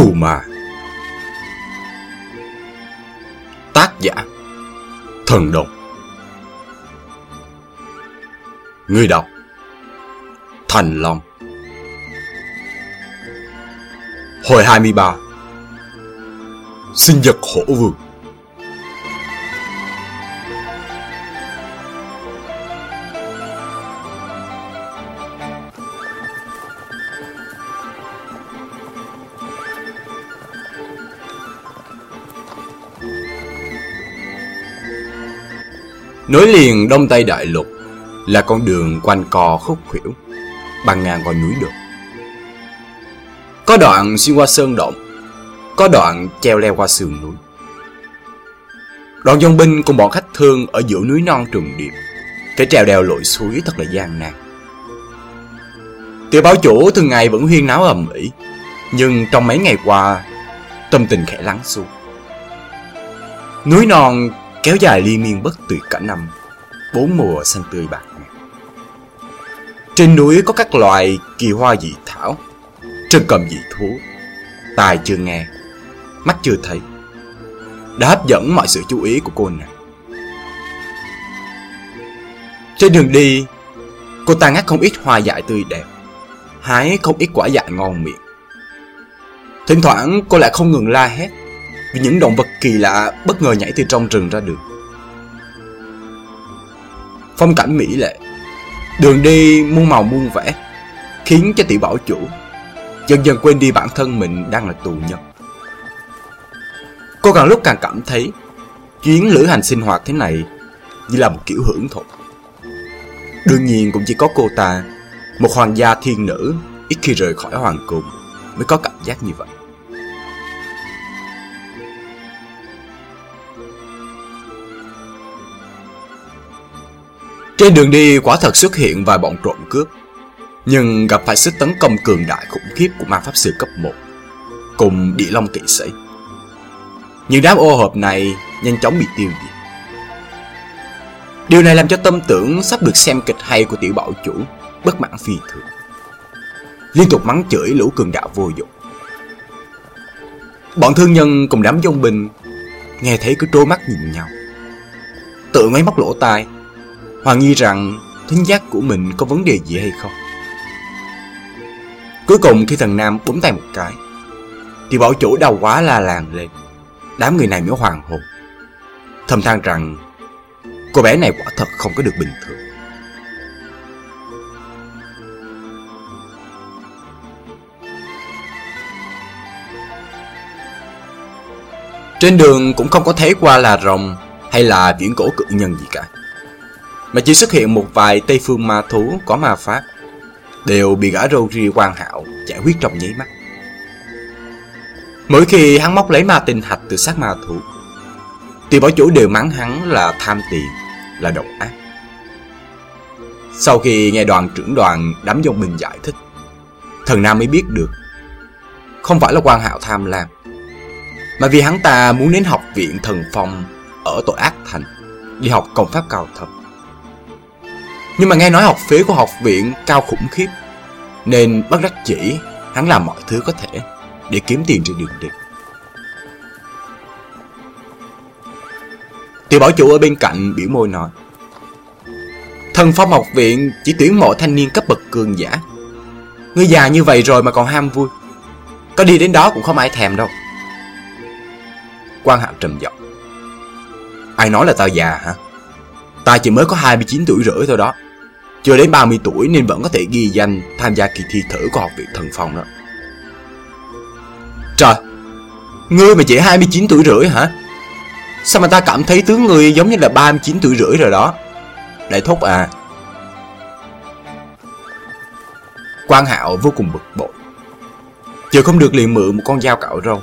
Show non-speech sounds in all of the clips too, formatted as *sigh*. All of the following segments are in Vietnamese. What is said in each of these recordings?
Trù mà. Tác giả. Thần Đồng. Người đọc. Thành Long. Hồi 23 Sinh vật hổ vương. Nối liền Đông Tây Đại Lục là con đường quanh co khúc khuỷu, bằng ngàn con núi đồi. Có đoạn xuyên qua sơn động, có đoạn treo leo qua sườn núi. Đoàn dân binh cùng bọn khách thương ở giữa núi non trùng điệp, phải trèo đèo lội suối thật là gian nan. Tiểu báo chủ thường ngày vẫn huyên náo ầm ĩ, nhưng trong mấy ngày qua, tâm tình khẽ lắng xuống. Núi non kéo dài liên miên bất tuyệt cả năm, bốn mùa xanh tươi bạc ngàn. Trên núi có các loài kỳ hoa dị thảo, trân cầm dị thú, tai chưa nghe, mắt chưa thấy, đã hấp dẫn mọi sự chú ý của cô nàng. Trên đường đi, cô ta ngắt không ít hoa dại tươi đẹp, hái không ít quả dại ngon miệng. Thỉnh thoảng cô lại không ngừng la hét vì những động vật kỳ lạ bất ngờ nhảy từ trong rừng ra đường. Phong cảnh mỹ lệ, đường đi muôn màu muôn vẻ, khiến cho tiểu bảo chủ dần dần quên đi bản thân mình đang là tù nhân. Cô càng lúc càng cảm thấy chuyến lữ hành sinh hoạt thế này như là một kiểu hưởng thụ. Đương nhiên cũng chỉ có cô ta, một hoàng gia thiên nữ ít khi rời khỏi hoàng cung mới có cảm giác như vậy. Trên đường đi, quả thật xuất hiện vài bọn trộm cướp. Nhưng gặp phải sức tấn công cường đại khủng khiếp của ma pháp sư cấp 1 Cùng địa long kỵ sĩ. Những đám ô hợp này nhanh chóng bị tiêu diệt. Điều này làm cho tâm tưởng sắp được xem kịch hay của tiểu bảo chủ, bất mãn phi thường. Liên tục mắng chửi lũ cường đạo vô dụng. Bọn thương nhân cùng đám dông binh Nghe thấy cứ trôi mắt nhìn nhau. Tự máy móc lỗ tai Hoàng nghi rằng thính giác của mình có vấn đề gì hay không. Cuối cùng khi thằng Nam búng tay một cái, thì bảo chủ đau quá la làng lên. Đám người này mới hoàng hồn. Thầm than rằng cô bé này quả thật không có được bình thường. Trên đường cũng không có thấy qua là rồng hay là viễn cổ cự nhân gì cả mà chỉ xuất hiện một vài Tây Phương ma thú có ma pháp, đều bị gã râu ria quan hạo giải quyết trong nháy mắt. Mỗi khi hắn móc lấy ma tinh hạch từ xác ma thú, thì bảo chủ đều mắng hắn là tham tiền, là độc ác. Sau khi nghe đoàn trưởng đoàn đám dông mình giải thích, thần Nam mới biết được, không phải là quan hạo tham lam, mà vì hắn ta muốn đến học viện thần phong ở tội ác thành, đi học công pháp cao thâm. Nhưng mà nghe nói học phí của học viện cao khủng khiếp, Nên bất đắc chỉ Hắn làm mọi thứ có thể Để kiếm tiền trên đường đi. Tiểu bảo chủ ở bên cạnh biểu môi nói, Thần phong học viện chỉ tuyển mộ thanh niên cấp bậc cường giả. Ngươi già như vậy rồi mà còn ham vui, Có đi đến đó cũng không ai thèm đâu. Quan hạo trầm giọng, Ai nói là tao già hả? Ta chỉ mới có 29 tuổi rưỡi thôi đó chưa đến 30 tuổi nên vẫn có thể ghi danh tham gia kỳ thi thử của học viện thần phong đó. Trời, ngươi mà chỉ 29 tuổi rưỡi hả? Sao mà ta cảm thấy tướng ngươi giống như là 39 tuổi rưỡi rồi đó? Đại thúc à. Quan hạo vô cùng bực bội. Chờ không được liền mượn một con dao cạo râu.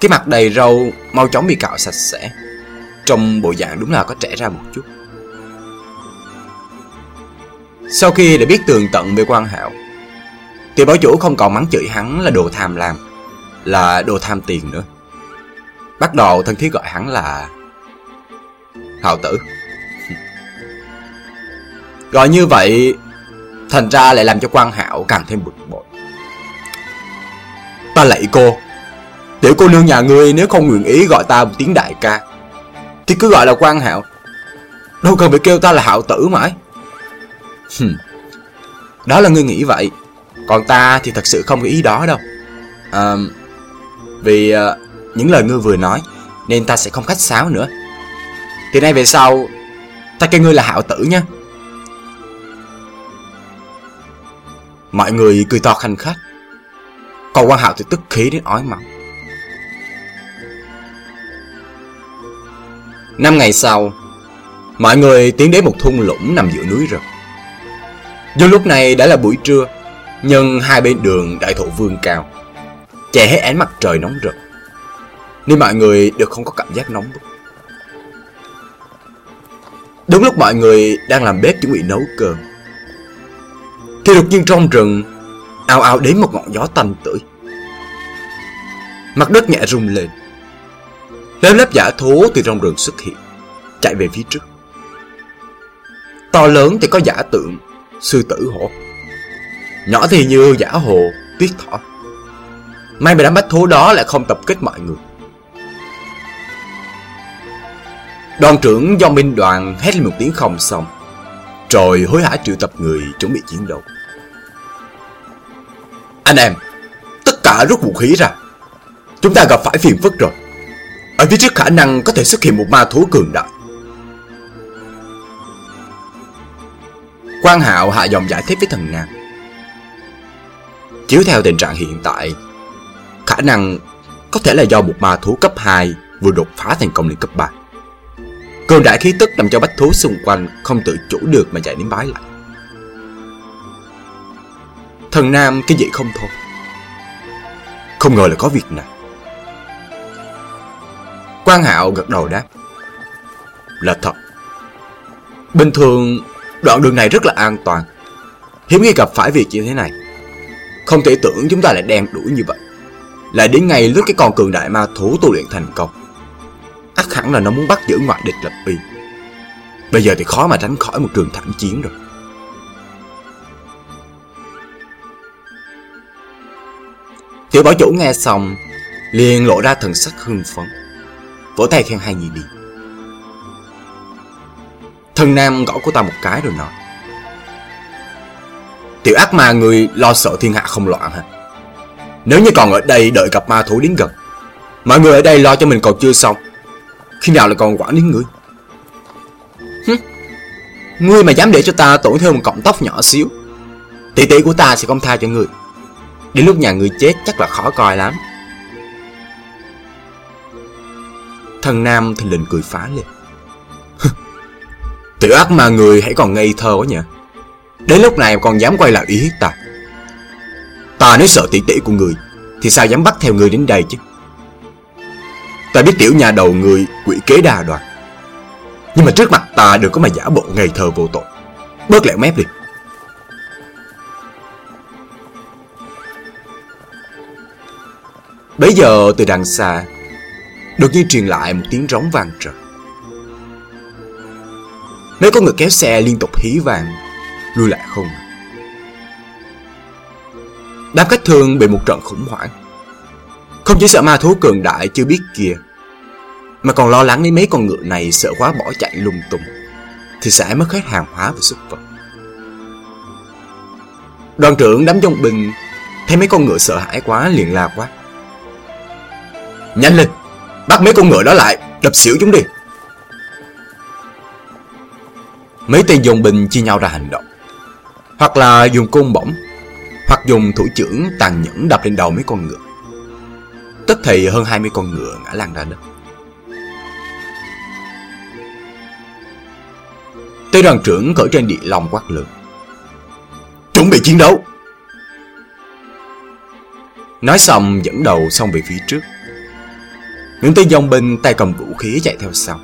Cái mặt đầy râu mau chóng bị cạo sạch sẽ. Trong bộ dạng đúng là có trẻ ra một chút. Sau khi đã biết tường tận về quan hạo Thì bảo chủ không còn mắng chửi hắn là đồ tham lam, Là đồ tham tiền nữa. Bắt đầu thân thiết gọi hắn là Hào tử. *laughs* Gọi như vậy, Thành ra lại làm cho quan hạo càng thêm bực bội. Ta lạy cô, Tiểu cô nương nhà ngươi nếu không nguyện ý gọi ta một tiếng đại ca, Thì cứ gọi là quan hạo Đâu cần phải kêu ta là hạo tử mãi. Đó là ngươi nghĩ vậy. Còn ta thì thật sự không có ý đó đâu. À, Vì à, những lời ngươi vừa nói Nên ta sẽ không khách sáo nữa. Từ nay về sau Ta kêu ngươi là hạo tử nha. Mọi người cười to khanh khách. Còn quan hạo thì tức khí đến ói máu Năm ngày sau Mọi người tiến đến một thung lũng nằm giữa núi rừng do lúc này đã là buổi trưa, Nhưng hai bên đường đại thụ vương cao, Che hết ánh mặt trời nóng rực. Nên mọi người đều không có cảm giác nóng bức. Đúng lúc mọi người đang làm bếp chuẩn bị nấu cơm, Thì đột nhiên trong rừng ao ao đến một ngọn gió tanh tưởi. Mặt đất nhẹ rung lên, Lớp lớp giả thú từ trong rừng xuất hiện, Chạy về phía trước. To lớn thì có giả tượng Sư tử hổ. Nhỏ thì như giả hồ, Tuyết thỏ. May mà đám bách thú đó lại không tập kết mọi người. Đoàn trưởng do minh đoàn hét lên một tiếng không xong, Rồi hối hả triệu tập người chuẩn bị chiến đấu. Anh em, Tất cả rút vũ khí ra. Chúng ta gặp phải phiền phức rồi. Ở phía trước khả năng có thể xuất hiện một ma thú cường đại. Quan Hạo hạ dòng giải thích với thần Nam Chiếu theo tình trạng hiện tại, Khả năng có thể là do một ma thú cấp 2 vừa đột phá thành công lên cấp 3 Cường đại khí tức làm cho bách thú xung quanh không tự chủ được mà chạy đến bái lại. Thần Nam cái gì không thôi. Không ngờ là có việc này. Quan Hạo gật đầu đáp. Là thật. Bình thường Đoạn đường này rất là an toàn. Hiếm khi gặp phải việc như thế này. Không thể tưởng chúng ta lại đen đuổi như vậy. Lại đến ngày lúc cái con cường đại ma thú tu luyện thành công. Ắt hẳn là nó muốn bắt giữ ngoại địch lập uy Bây giờ thì khó mà tránh khỏi một trường thảm chiến rồi. Tiểu bảo chủ nghe xong, liền lộ ra thần sắc hưng phấn, Vỗ tay khen hai nhị đi. Thần Nam gõ cô ta một cái rồi nói. Tiểu ác ma người lo sợ thiên hạ không loạn hả? Nếu như còn ở đây đợi gặp ma thú đến gần, Mọi người ở đây lo cho mình còn chưa xong, Khi nào lại còn quản đến ngươi? Ngươi mà dám để cho ta tổn thương một cọng tóc nhỏ xíu, Tỷ tỷ của ta sẽ không tha cho ngươi. Đến lúc nhà ngươi chết chắc là khó coi lắm. Thần Nam thì lình cười phá lên. Tiểu ác mà người hãy còn ngây thơ quá nhỉ. Đến lúc này còn dám quay lại ý hiếp ta. Ta nếu sợ tỷ tỷ của người, Thì sao dám bắt theo người đến đây chứ? Ta biết tiểu nhà đầu người quỷ kế đa đoàn Nhưng mà trước mặt ta đừng có mà giả bộ ngây thơ vô tội. Bớt lẹo mép đi. Bây giờ từ đằng xa, Đột nhiên truyền lại một tiếng rống vang trời. Mấy con người kéo xe liên tục hí vàng Lui lại không. Đám khách thương bị một trận khủng hoảng. Không chỉ sợ ma thú cường đại chưa biết kia, Mà còn lo lắng đến mấy con ngựa này sợ quá bỏ chạy lung tung, Thì sẽ mất hết hàng hóa và xuất vật. Đoàn trưởng đám dông bình Thấy mấy con ngựa sợ hãi quá liền la quá Nhanh lên, Bắt mấy con ngựa đó lại, Đập xỉu chúng đi. Mấy tên dòng binh chia nhau ra hành động. Hoặc là dùng côn bổng, Hoặc dùng thủ trưởng tàn nhẫn đập lên đầu mấy con ngựa. Tức thì hơn 20 con ngựa ngã lăn ra đất. Tây đoàn trưởng cởi trên địa long quát lớn. Chuẩn bị chiến đấu! Nói xong, dẫn đầu xong về phía trước. Những tên dòng binh tay cầm vũ khí chạy theo sau.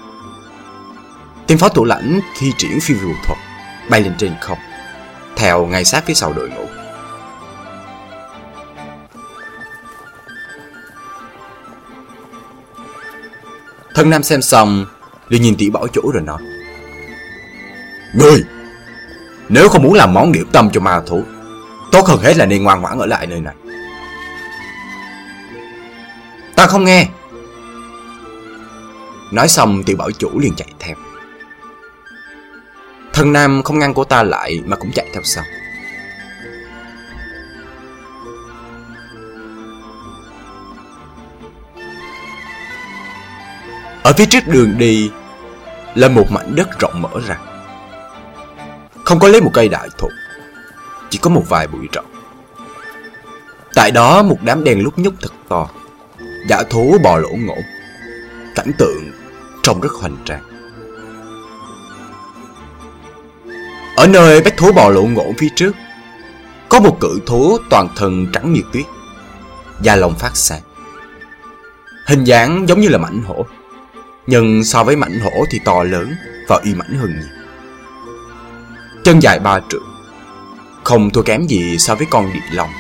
Tên phó thủ lãnh thi triển phi vụ thuật bay lên trên không, theo ngay sát phía sau đội ngũ. Thân Nam xem xong, liền nhìn tỷ bảo chủ rồi nói. Ngươi, nếu không muốn làm món điểm tâm cho ma thú, tốt hơn hết là nên ngoan ngoãn ở lại nơi này. Ta không nghe Nói xong tiểu bảo chủ liền chạy theo Thần nam không ngăn cô ta lại mà cũng chạy theo sau Ở phía trước đường đi là một mảnh đất rộng mở ra. Không có lấy một cây đại thụ, chỉ có một vài bụi rậm. Tại đó một đám đen lúc nhúc thật to, dã thú bò lỗ ngỗ. Cảnh tượng trông rất hoành tráng. Ở nơi bách thú bò lộ ngỗ phía trước, có một cự thú toàn thân trắng như tuyết, da lông phát sáng. Hình dáng giống như là mảnh hổ nhưng so với mảnh hổ thì to lớn và uy mãnh hơn nhiều. Chân dài ba trượng, không thua kém gì so với con địa long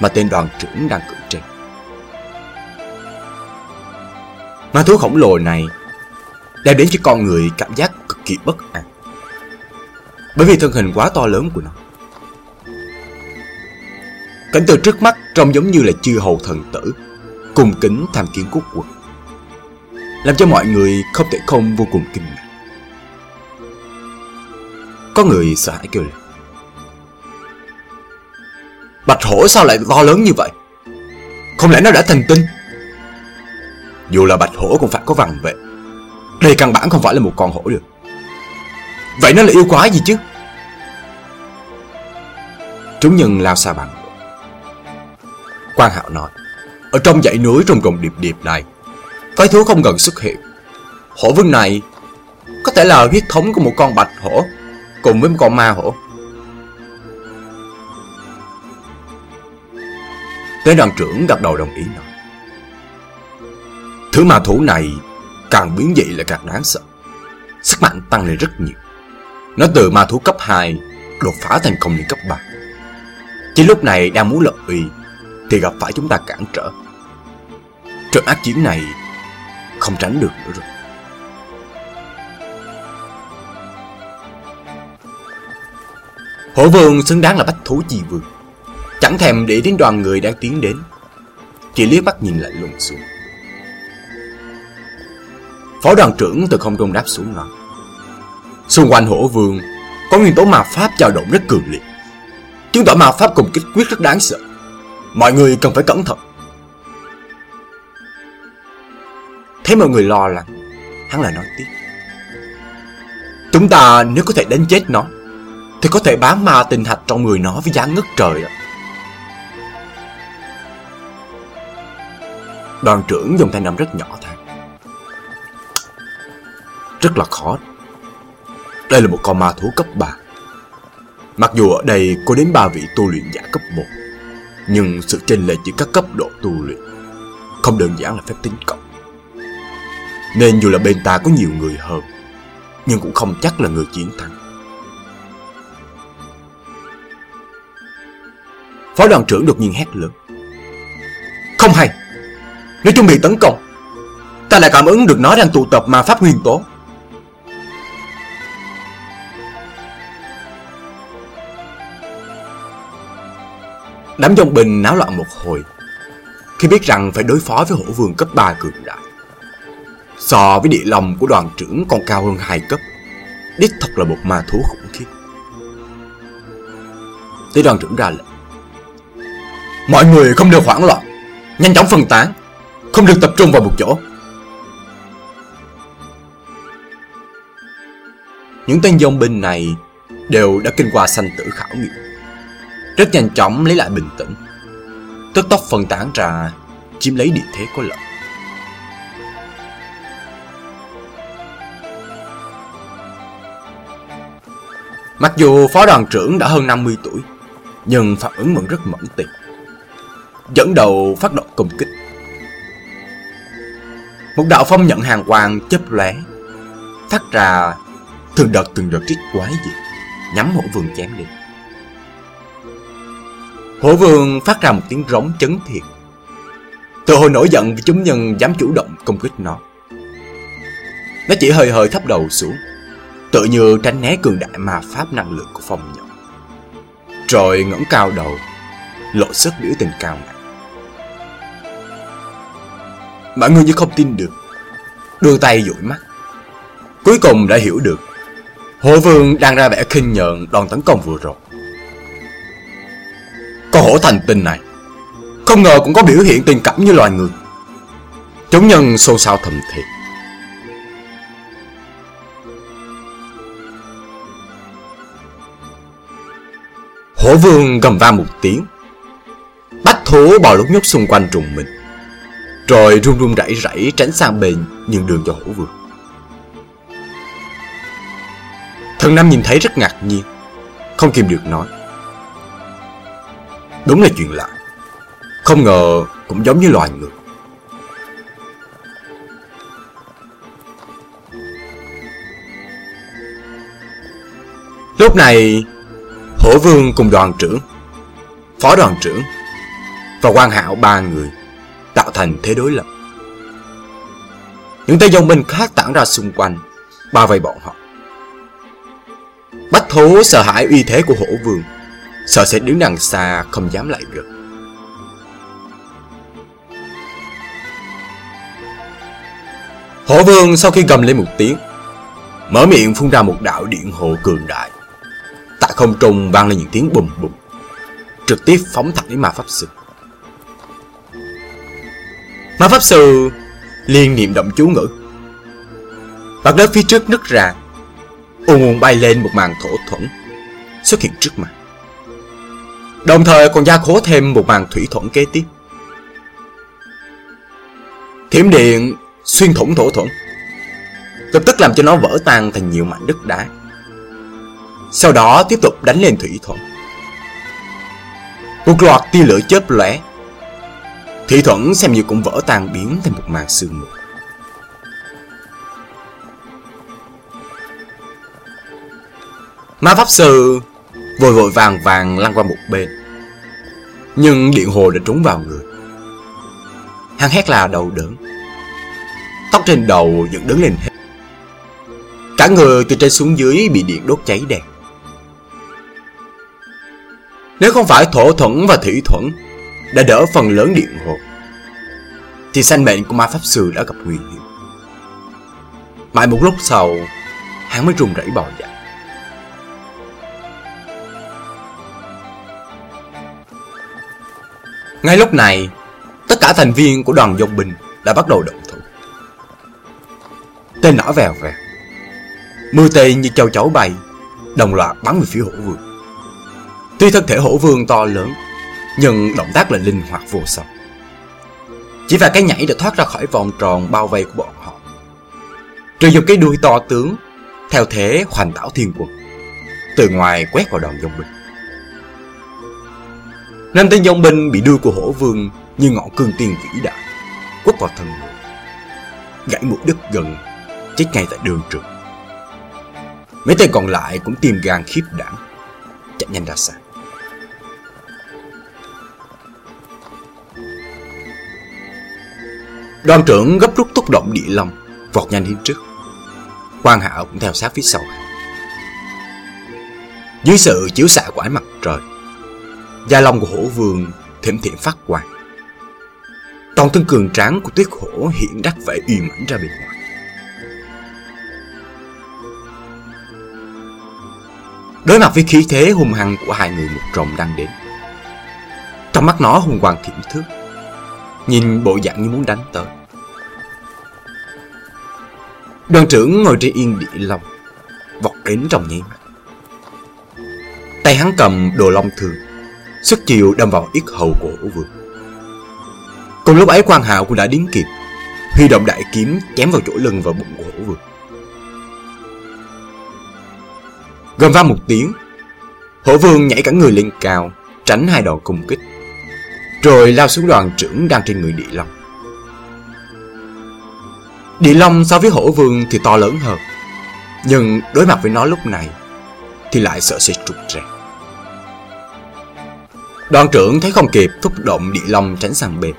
mà tên đoàn trưởng đang cưỡi trên. Ma thú khổng lồ này đem đến cho con người cảm giác cực kỳ bất an. Bởi vì thân hình quá to lớn của nó. Cảnh tượng trước mắt trông giống như là chư hầu thần tử, cùng kính tham kiến quốc quân làm cho mọi người không thể không vô cùng kinh ngạc. Có người sợ hãi kêu lên. Bạch hổ sao lại to lớn như vậy? Không lẽ nó đã thành tinh? Dù là bạch hổ cũng phải có vằn vệ. Đây căn bản không phải là một con hổ được. Vậy nó là yêu quái gì chứ? Chúng nhân lao xa bằng. Quan Hạo nói, ở trong dãy núi rồng rồng điệp điệp này Quái thú không gần xuất hiện Hổ vương này Có thể là huyết thống của một con bạch hổ Cùng với một con ma hổ Tế đoàn trưởng gật đầu đồng ý nói Thứ ma thú này Càng biến dị lại càng đáng sợ Sức mạnh tăng lên rất nhiều nó từ ma thú cấp 2 Đột phá thành công lên cấp 3 Chỉ lúc này đang muốn lập uy Thì gặp phải chúng ta cản trở. Trận ác chiến này không tránh được nữa rồi. Hổ vương xứng đáng là bách thú chi vương. Chẳng thèm để đến đoàn người đang tiến đến. Chỉ liếc mắt nhìn lại lùng xuống Phó đoàn trưởng từ không trung đáp xuống nói Xung quanh hổ vương, Có nguyên tố ma pháp dao động rất cường liệt. Chứng tỏ ma pháp cùng kích quyết rất đáng sợ. Mọi người cần phải cẩn thận. Thấy mọi người lo lắng, Hắn lại nói tiếp. Chúng ta nếu có thể đánh chết nó, Thì có thể bán ma tình hạch trong người nó với giá ngất trời ạ. Đoàn trưởng dùng thanh âm rất nhỏ thôi Rất là khó. Đây là một con ma thú cấp 3 Mặc dù ở đây có đến ba vị tu luyện giả cấp 1 Nhưng sự chênh lệch giữa các cấp độ tu luyện Không đơn giản là phép tính cộng. Nên dù là bên ta có nhiều người hơn, Nhưng cũng không chắc là người chiến thắng. Phó đoàn trưởng đột nhiên hét lớn. Không hay! Nếu chuẩn bị tấn công. Ta lại cảm ứng được nó đang tụ tập ma pháp nguyên tố. Đám dòng bình náo loạn một hồi, Khi biết rằng phải đối phó với hổ vương cấp 3 cường đại. So với địa lòng của đoàn trưởng còn cao hơn hai cấp, Đích thật là một ma thú khủng khiếp. Tới đoàn trưởng ra lệnh, Mọi người không được hoảng loạn, Nhanh chóng phân tán, Không được tập trung vào một chỗ. Những tên dông binh này Đều đã kinh qua sanh tử khảo nghiệm. Rất nhanh chóng lấy lại bình tĩnh Tức tốc phân tán ra Chiếm lấy địa thế có lợi Mặc dù phó đoàn trưởng đã hơn 50 tuổi, nhưng phản ứng vẫn rất mẫn tiệp. Dẫn đầu phát động công kích. Một đạo phong nhận hàng quang chớp lóe, phát ra từng đợt từng đợt trích quái dị, nhắm hổ vườn chém đi. Hổ vương phát ra một tiếng rống chấn thiệt. Từ hồi nổi giận vì chúng nhân dám chủ động công kích nó. Nó chỉ hơi hơi thấp đầu xuống, tự như tránh né cường đại ma pháp năng lượng của phong nhận. Rồi ngẩng cao đầu, lộ sức biểu tình cao ngạo. Mọi người như không tin được Đưa tay dụi mắt Cuối cùng đã hiểu được Hổ vương đang ra vẻ khinh nhợn đòn tấn công vừa rồi con hổ thành tinh này. Không ngờ cũng có biểu hiện tình cảm như loài người. Chúng nhân xôn xao thầm thì Hổ vương gầm va một tiếng. Bách thú bò lúc nhúc xung quanh trùng mình. Rồi run run rẩy rẩy tránh sang bên nhường đường cho hổ vương. Thần Nam nhìn thấy rất ngạc nhiên. Không kìm được nói. Đúng là chuyện lạ. Không ngờ cũng giống như loài người. Lúc này, Hổ Vương cùng đoàn trưởng, Phó đoàn trưởng Và quan hạo ba người Tạo thành thế đối lập. Những tay dòng binh khác tản ra xung quanh, Bao vây bọn họ. Bách thú sợ hãi uy thế của hổ vương. Sợ sẽ đứng đằng xa, không dám lại gần Hổ vương sau khi gầm lên một tiếng, Mở miệng phun ra một đạo điện hộ cường đại. Tại không trung vang lên những tiếng bùm bùm Trực tiếp phóng thẳng đến ma pháp sư. Ma pháp sư liên niệm động chú ngữ. Mặt đất phía trước nứt ra Ung ung bay lên một màn thổ thuẫn xuất hiện trước mặt. Đồng thời còn gia cố thêm một màn thủy thuẫn kế tiếp. Thiểm điện xuyên thủng thổ thuẫn, lập tức làm cho nó vỡ tan thành nhiều mảnh đất đá. Sau đó tiếp tục đánh lên thủy thuẫn. Một loạt tia lửa chớp lóe. Thủy thuẫn xem như cũng vỡ tan biến thành một màn sương mù. Ma Pháp Sư vội vội vàng vàng lăn qua một bên. Nhưng điện hồ đã trúng vào người. Hắn hét là đầu đớn. Tóc trên đầu dựng đứng lên hết. Cả người từ trên xuống dưới bị điện đốt cháy đen. Nếu không phải thổ thuẫn và thủy thuẫn đã đỡ phần lớn điện hồ, thì sanh mệnh của ma pháp sư đã gặp nguy hiểm. Mãi một lúc sau, hắn mới run rẩy bò dậy. Ngay lúc này, tất cả thành viên của đoàn dòng binh đã bắt đầu động thủ. Tên nỏ vèo vèo. Mưa tên như châu chấu bay, đồng loạt bắn về phía hổ vương. Tuy thân thể hổ vương to lớn, nhưng động tác là linh hoạt vô song. Chỉ vài cái nhảy đã thoát ra khỏi vòng tròn bao vây của bọn họ. Rồi dùng cái đuôi to tướng, theo thế hoành tảo thiên quân, từ ngoài quét vào đoàn dòng binh. Năm tên Dông binh bị đưa của hổ vương như ngọn cương tiên vĩ đại, quất vào thân người. Gãy một đứt gần, chết ngay tại đường trường. Mấy tên còn lại cũng tìm gan khiếp đảm, chạy nhanh ra xa. Đoàn trưởng gấp rút tốc động địa lòng, vọt nhanh đến trước. Quan Hạo cũng theo sát phía sau. Dưới sự chiếu xạ của ánh mặt trời, Da lông của hổ vườn thỉnh thiện phát quang. Toàn thân cường tráng của tuyết hổ hiện đắc vẻ uy mãnh ra bên ngoài. Đối mặt với khí thế hung hăng của hai người một rồng đang đến. Trong mắt nó hung quang thiểm thước, nhìn bộ dạng như muốn đánh tới. Đoàn trưởng ngồi trên yên địa long, vọt đến trong nháy mắt. Tay hắn cầm đồ long thường, Sức chiều đâm vào yết hầu của hổ vương. Cùng lúc ấy quan hạo cũng đã đến kịp, Huy động đại kiếm chém vào chỗ lưng và bụng của hổ vương. Gầm vang một tiếng, Hổ vương nhảy cả người lên cao, Tránh hai đòn cùng kích, Rồi lao xuống đoàn trưởng đang trên người địa long. Địa long so với hổ vương thì to lớn hơn, Nhưng đối mặt với nó lúc này Thì lại sợ sẽ trục ra Đoàn trưởng thấy không kịp thúc động địa long tránh sang bên.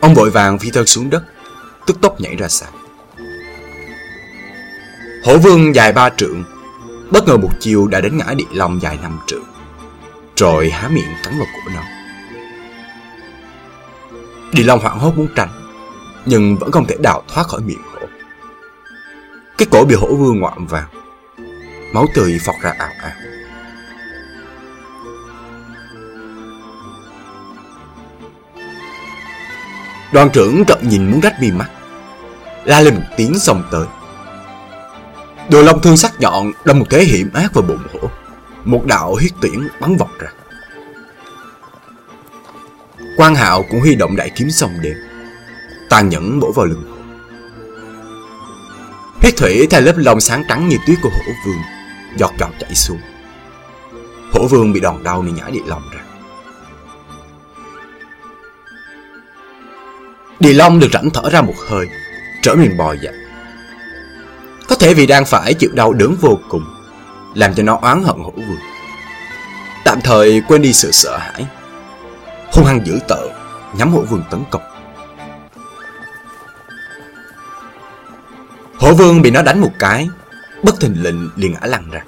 Ông vội vàng phi thân xuống đất, tức tốc nhảy ra xa. Hổ vương dài ba trượng, bất ngờ một chiều đã đến ngã địa long dài năm trượng, rồi há miệng cắn vào cổ nó. Địa long hoảng hốt muốn tránh, nhưng vẫn không thể đào thoát khỏi miệng hổ. Cái cổ bị hổ vương ngoạm vào, máu tươi phọt ra ảo ảo. Đoàn trưởng cận nhìn muốn rách mi mắt, la lên một tiếng xông tới. Đồ long thương sắc nhọn đâm một thế hiểm ác vào bụng hổ. Một đạo huyết tiễn bắn vọt ra. Quan hạo cũng huy động đại kiếm sông đêm tàn nhẫn bổ vào lưng hổ huyết thủy theo lớp lông sáng trắng như tuyết của hổ vương giọt giọt chảy xuống hổ vương bị đòn đau nên nhả địa lòng ra địa long được rảnh thở ra một hơi, trở mình bò dậy. Có thể vì đang phải chịu đau đớn vô cùng, làm cho nó oán hận hổ vương tạm thời quên đi sự sợ hãi. Hung hăng dữ tợn nhắm hổ vương tấn công. Hổ vương bị nó đánh một cái, bất thình lình liền ngã lăn ra.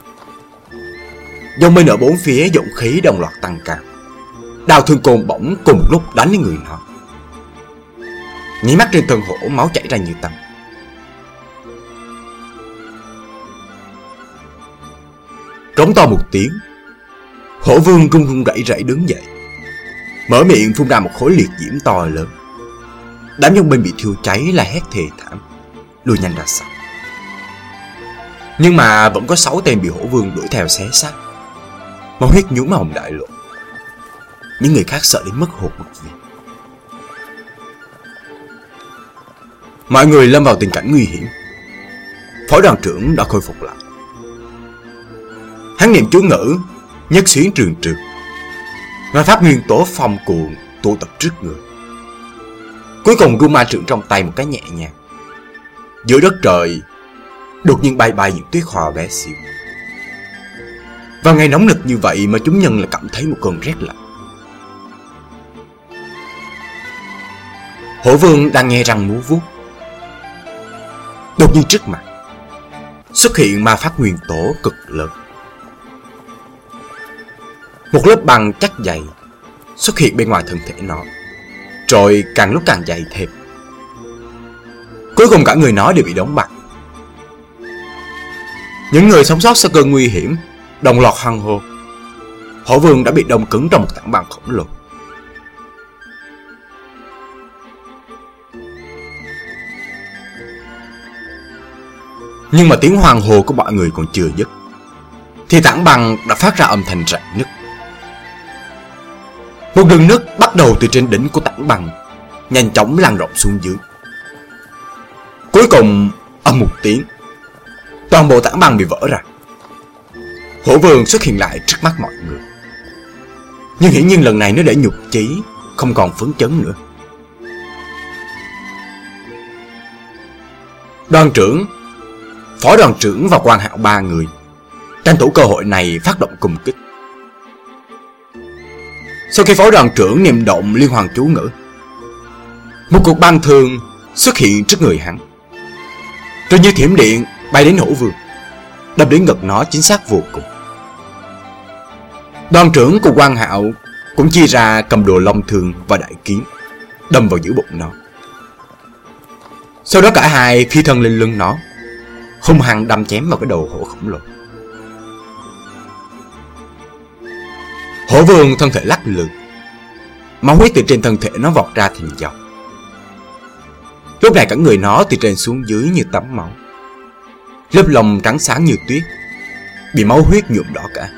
Dòng minh ở bốn phía, dũng khí đồng loạt tăng cao. Đào thương cồn bỗng cùng một lúc đánh lên người nó nhí mắt trên thân hổ, máu chảy ra như tầm trống to một tiếng, hổ vương cung run rẩy rẩy đứng dậy, Mở miệng phun ra một khối liệt diễm to lớn. Đám nhân binh bị thiêu cháy là hét thề thảm, Lùi nhanh ra sau Nhưng mà vẫn có sáu tên bị hổ vương đuổi theo xé xác. Máu huyết nhuốm hồng đại lộ. Những người khác sợ đến mất hồn mất việc Mọi người lâm vào tình cảnh nguy hiểm Phó đoàn trưởng đã khôi phục lại Hắn niệm chú ngữ Nhất xuyến trường trường và pháp nguyên tố phong cuộn tụ tập trước người. Cuối cùng Ruma trưởng trong tay một cái nhẹ nhàng. Giữa đất trời, đột nhiên bay bay những tuyết hoa bé xíu. Vào ngày nóng nực như vậy mà chúng nhân là cảm thấy một cơn rét lạnh. Hổ vương đang nghe răng múa vuốt. Đột nhiên trước mặt, xuất hiện ma pháp nguyên tố cực lớn. Một lớp băng chắc dày xuất hiện bên ngoài thân thể nó, rồi càng lúc càng dày thêm. Cuối cùng cả người nó đều bị đóng băng. Những người sống sót sau cơn nguy hiểm đồng loạt hăng hô. Hổ vương đã bị đông cứng trong một tảng băng khổng lồ. Nhưng mà tiếng hoàng hồ của mọi người còn chưa dứt. Thì tảng băng đã phát ra âm thanh rạn nứt. Một đường nước bắt đầu từ trên đỉnh của tảng băng, Nhanh chóng lan rộng xuống dưới. Cuối cùng, âm một tiếng, Toàn bộ tảng băng bị vỡ ra. Hổ vương xuất hiện lại trước mắt mọi người. Nhưng hiển nhiên lần này nó để nhục chí, Không còn phấn chấn nữa. Đoàn trưởng Phó đoàn trưởng và quan hạo ba người. Tranh thủ cơ hội này phát động cùng kích. Sau khi phó đoàn trưởng niệm động liên hoàng chú ngữ, Một cuộc băng thường xuất hiện trước người hắn. Rồi như thiểm điện bay đến hổ vương, Đâm đến ngực nó chính xác vô cùng. Đoàn trưởng của quan hạo cũng chia ra cầm đồ long thường và đại kiếm, Đâm vào giữa bụng nó. Sau đó cả hai phi thân lên lưng nó. Hung hăng đâm chém vào cái đầu hổ khổng lồ. Hổ vương thân thể lắc lư. Máu huyết từ trên thân thể nó vọt ra thành dòng. Lúc này cả người nó từ trên xuống dưới như tắm máu. Lớp lông trắng sáng như tuyết, Bị máu huyết nhuộm đỏ cả.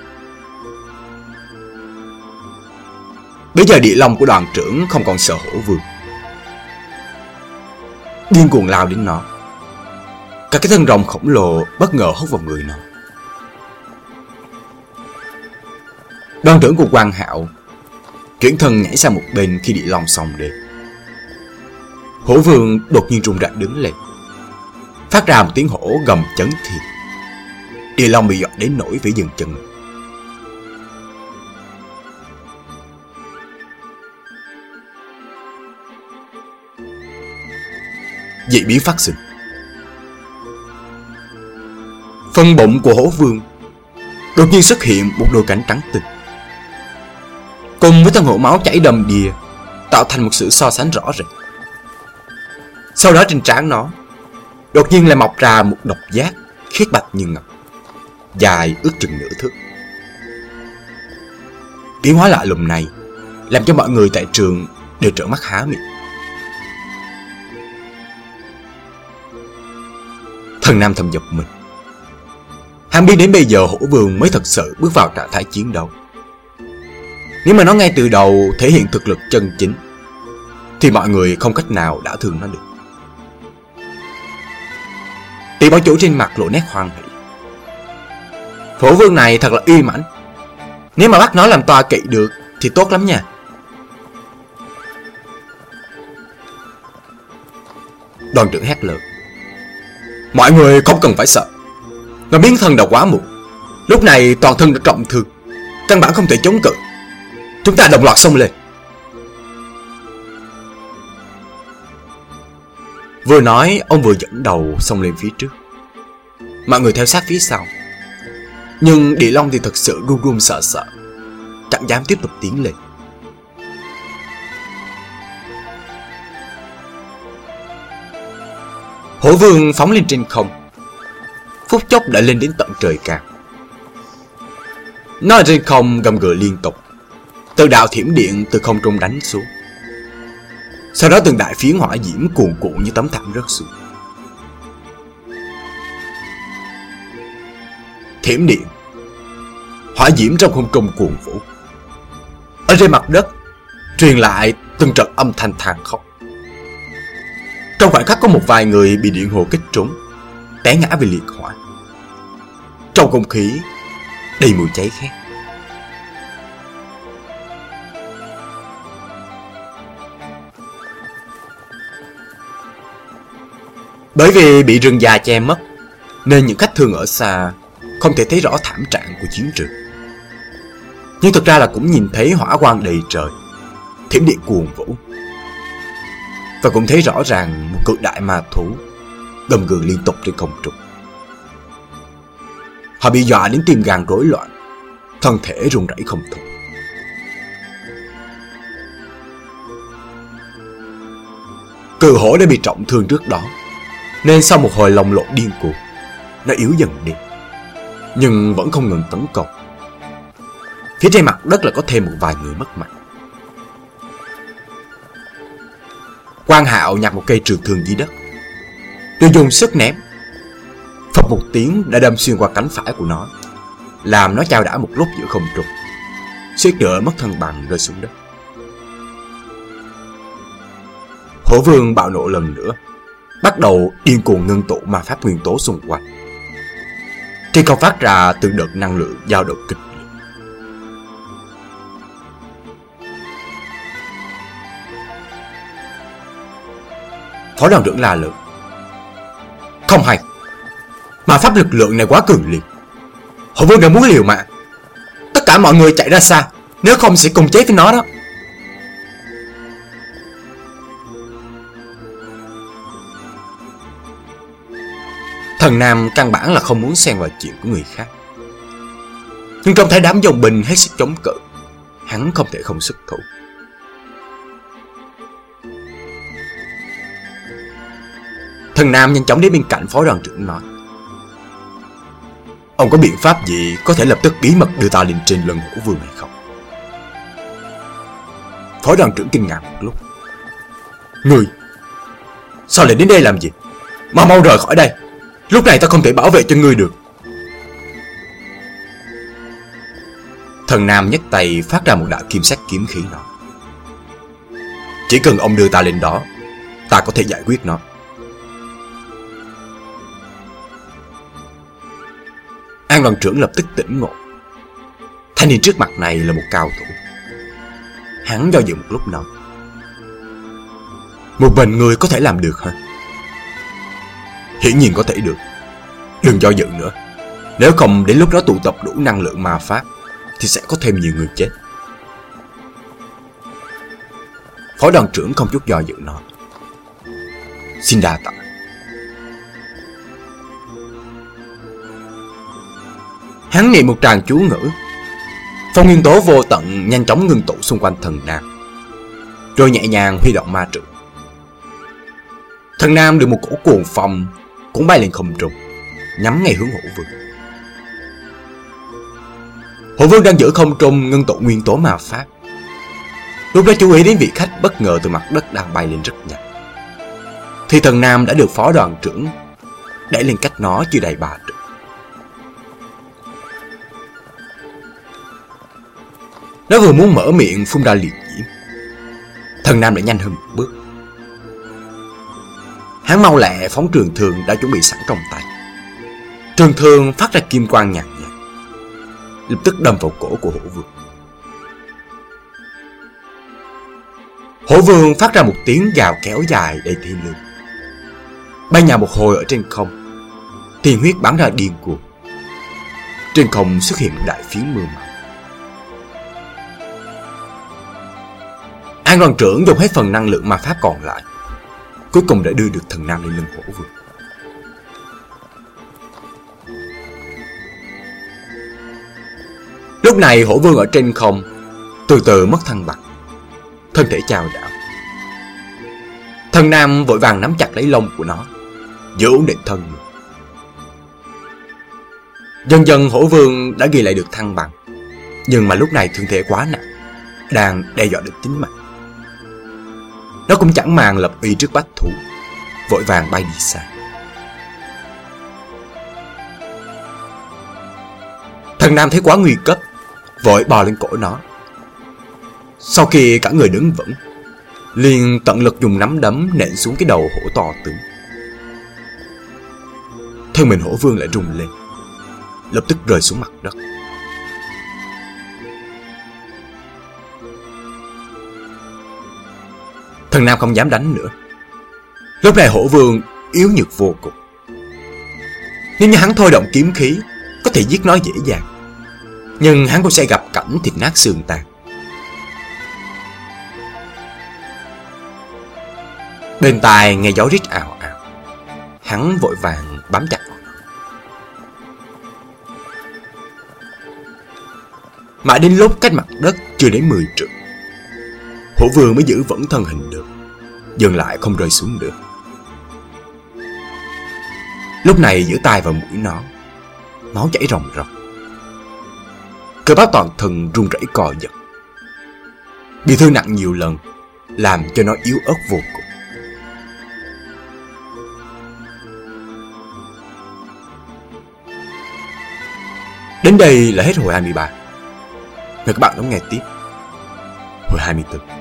Bây giờ địa long của đoàn trưởng không còn sợ hổ vương. Điên cuồng lao đến nó. Cả cái thân rồng khổng lồ bất ngờ hút vào người nó. Đoàn trưởng của quan hạo Chuyển thân nhảy sang một bên khi địa long xong đi. Hổ vương đột nhiên rung rạc đứng lên. Phát ra một tiếng hổ gầm chấn thiên. Địa long bị dọa đến nỗi phải dừng chân. Dị biến phát sinh phần bụng của hổ vương Đột nhiên xuất hiện một đôi cảnh trắng tinh. Cùng với thân hổ máu chảy đầm đìa, tạo thành một sự so sánh rõ rệt. Sau đó trên trán nó Đột nhiên lại mọc ra một độc giác Khiết bạch như ngọc Dài ước chừng nửa thước. Biến hóa lạ lùng này Làm cho mọi người tại trường Đều trợn mắt há miệng. Thần Nam thầm giật mình. Hàm biên đến bây giờ hổ vương mới thật sự bước vào trạng thái chiến đấu. Nếu mà nó ngay từ đầu thể hiện thực lực chân chính, Thì mọi người không cách nào đã thương nó được. Tỷ bảo chủ trên mặt lộ nét hoang hỷ. Hổ vương này thật là uy mãnh. Nếu mà bắt nó làm tòa kỵ được, Thì tốt lắm nha. Đoàn trưởng hét lớn. Mọi người không cần phải sợ. Và biến thân đã quá muộn. Lúc này toàn thân đã trọng thương. Căn bản không thể chống cự. Chúng ta đồng loạt xông lên. Vừa nói, ông vừa dẫn đầu xông lên phía trước. Mọi người theo sát phía sau. Nhưng Địa Long thì thật sự run run sợ sợ. Chẳng dám tiếp tục tiến lên. Hổ vương phóng lên trên không. Phút chốc đã lên đến tận trời cao. Nó trên không gầm gừ liên tục. Từ đạo thiểm điện từ không trung đánh xuống. Sau đó từng đại phiến hỏa diễm cuồn cuộn như tấm thảm rớt xuống. Thiểm điện. Hỏa diễm trong không trung cuồn vũ Ở trên mặt đất, Truyền lại từng trận âm thanh than khóc. Trong khoảnh khắc có một vài người bị điện hồ kích trúng. Té ngã vì liệt hỏa. Trong không khí Đầy mùi cháy khét. Bởi vì bị rừng già che mất, Nên những khách thường ở xa Không thể thấy rõ thảm trạng của chiến trường. Nhưng thực ra là cũng nhìn thấy hỏa quang đầy trời, Thiểm điện cuồng vũ. Và cũng thấy rõ ràng một cự đại ma thú gầm gừ liên tục trên không trung. Họ bị dọa đến tim gan rối loạn, thân thể run rẩy không thôi. Cự hổ đã bị trọng thương trước đó, nên sau một hồi lồng lộn điên cuồng, nó yếu dần đi, nhưng vẫn không ngừng tấn công. Phía trên mặt đất là có thêm một vài người mất mạng. Quan Hạo nhặt một cây trường thương dưới đất tôi dùng sức ném. Phật một tiếng đã đâm xuyên qua cánh phải của nó, Làm nó trao đảo một lúc giữa không trung. Suýt nữa mất thân bằng rơi xuống đất. Hổ vương bạo nộ lần nữa, Bắt đầu điên cuồng ngưng tụ ma pháp nguyên tố xung quanh. Trên không phát ra từ đợt năng lượng dao động kịch Phó đoàn trưởng la lực không hay. Mà pháp lực lượng này quá cường liệt. Họ vương đã muốn liều mạng. Tất cả mọi người chạy ra xa, Nếu không sẽ cùng chết với nó đó. Thần Nam căn bản là không muốn xen vào chuyện của người khác. Nhưng trong thấy đám dòng bình hết sức chống cự, Hắn không thể không xuất thủ. Thần Nam nhanh chóng đến bên cạnh phó đoàn trưởng nói. Ông có biện pháp gì có thể lập tức bí mật đưa ta lên trên lưng của vương hay không? Phó đoàn trưởng kinh ngạc một lúc. Người, Sao lại đến đây làm gì? Mà mau rời khỏi đây. Lúc này ta không thể bảo vệ cho ngươi được. Thần Nam nhấc tay phát ra một đạo kim sắc kiếm khí nó Chỉ cần ông đưa ta lên đó, Ta có thể giải quyết nó. Đoàn trưởng lập tức tỉnh ngộ. Thanh niên trước mặt này là một cao thủ. Hắn do dự một lúc nói, Một mình người có thể làm được hả? Hiển nhiên có thể được. Đừng do dự nữa. Nếu không, đến lúc đó tụ tập đủ năng lượng ma pháp Thì sẽ có thêm nhiều người chết. Phó đoàn trưởng không chút do dự nói, Xin đa tạ. Hắn niệm một tràng chú ngữ. Phong nguyên tố vô tận nhanh chóng ngưng tụ xung quanh thần nam, Rồi nhẹ nhàng huy động ma trượng. Thần nam được một cổ cuồng phong Cũng bay lên không trung, Nhắm ngay hướng hổ vương. Hổ vương đang giữ không trung ngưng tụ nguyên tố ma pháp. Lúc đó chú ý đến vị khách bất ngờ từ mặt đất đang bay lên rất nhanh. Thì thần nam đã được phó đoàn trưởng Đẩy lên cách nó chưa đầy 3 Nó vừa muốn mở miệng phun ra liệt diễm. Thần Nam đã nhanh hơn một bước. Hắn mau lẹ phóng trường thương đã chuẩn bị sẵn trong tay. Trường thương phát ra kim quang nhạt nhạt, Lập tức đâm vào cổ của hổ vương. Hổ vương phát ra một tiếng gào kéo dài đầy thiên lương. Bay nhào một hồi ở trên không Thiên huyết bắn ra điên cuồng. Trên không xuất hiện đại phiến mưa màu An đoàn trưởng dùng hết phần năng lượng ma pháp còn lại, Cuối cùng đã đưa được thần nam lên lưng hổ vương. Lúc này hổ vương ở trên không, Từ từ mất thăng bằng, Thân thể chào đảo. Thần nam vội vàng nắm chặt lấy lông của nó, Giữ ổn định thân Dần dần hổ vương đã ghi lại được thăng bằng, Nhưng mà lúc này thương thể quá nặng, Đang đe dọa đến tính mạng nó cũng chẳng màng lập uy trước bách thủ, Vội vàng bay đi xa. Thần Nam thấy quá nguy cấp, Vội bò lên cổ nó. Sau khi cả người đứng vững, liền tận lực dùng nắm đấm nện xuống cái đầu hổ to tướng. Thân mình hổ vương lại rung lên, Lập tức rơi xuống mặt đất. Thần Nam không dám đánh nữa. Lúc này hổ vương yếu nhược vô cùng. Nếu như hắn thôi động kiếm khí, Có thể giết nó dễ dàng. Nhưng hắn cũng sẽ gặp cảnh thịt nát xương tan. Bên tai nghe gió rít ào ào, Hắn vội vàng bám chặt. Vào nó Mãi đến lúc cách mặt đất chưa đến 10 trượng. Hổ vương mới giữ vững thân hình được, Dừng lại không rơi xuống được. Lúc này giữa tay và mũi nó, Máu chảy ròng ròng. Cơ bắp toàn thân run rẩy co giật. Bị thương nặng nhiều lần, Làm cho nó yếu ớt vô cùng. Đến đây là hết hồi 23 Mời các bạn đón nghe tiếp. Hồi 24